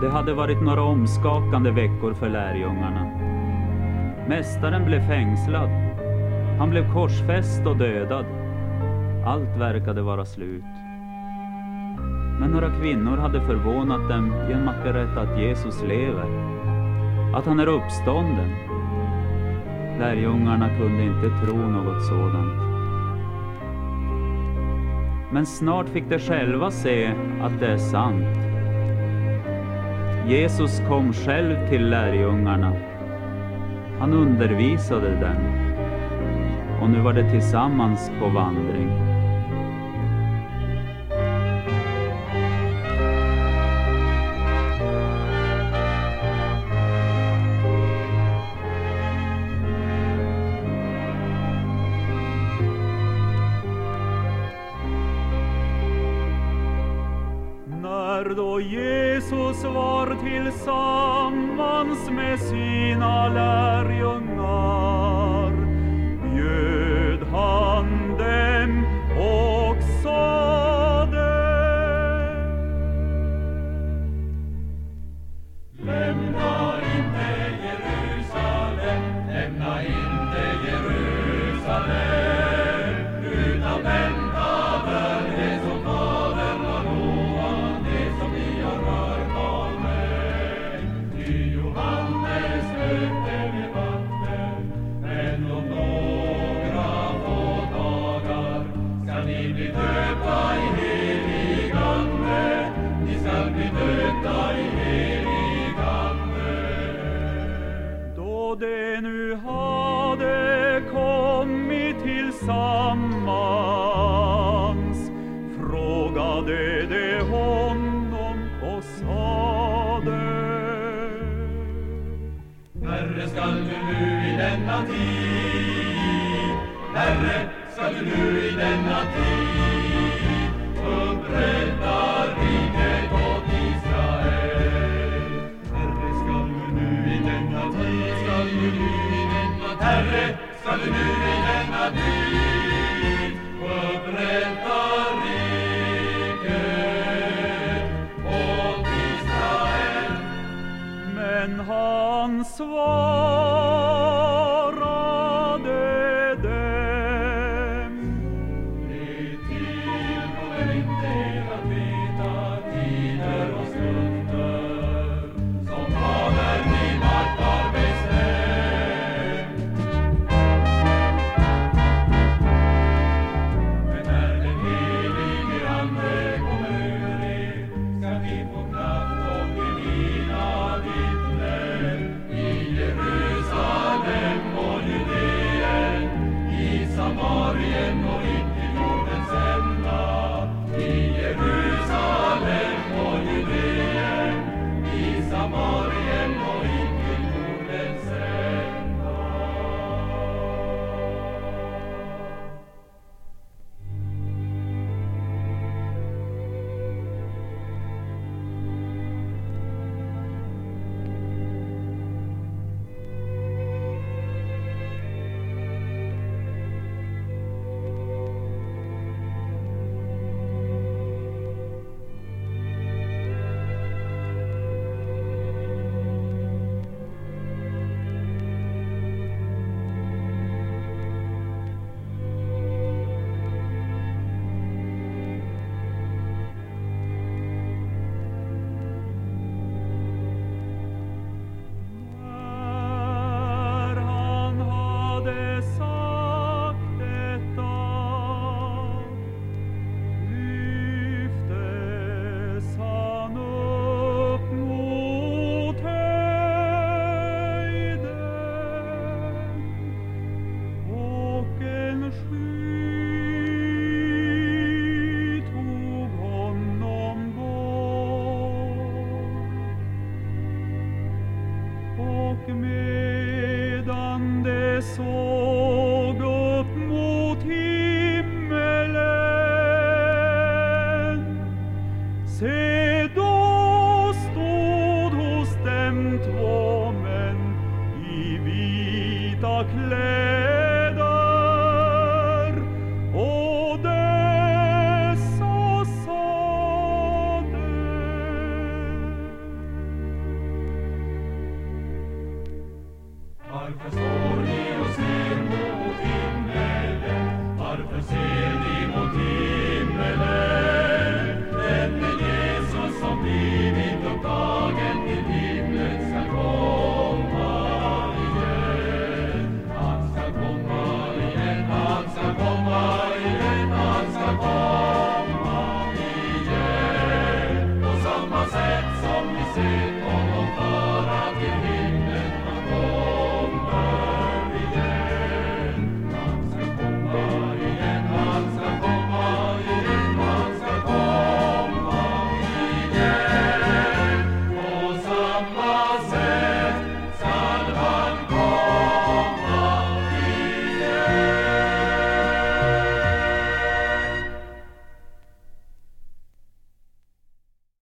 Det hade varit några omskakande veckor för lärjungarna. Mästaren blev fängslad. Han blev korsfäst och dödad. Allt verkade vara slut. Men några kvinnor hade förvånat dem genom att berätta att Jesus lever, att han är uppstånden. Lärjungarna kunde inte tro något sådant. Men snart fick de själva se att det är sant. Jesus kom själv till lärjungarna. Han undervisade dem. Och nu var de tillsammans på vandring. Då Jesus var tillsammans med sin Då de nu hade kommit tillsammans frågade de honom och sade Herre, skall du nu i denna tid Herre, skall du nu i denna tid Emmanuel. medan de såg upp mot himmelen. Se, då stod hos dem två män i vita kläder komma igen på samma sätt som vi ser.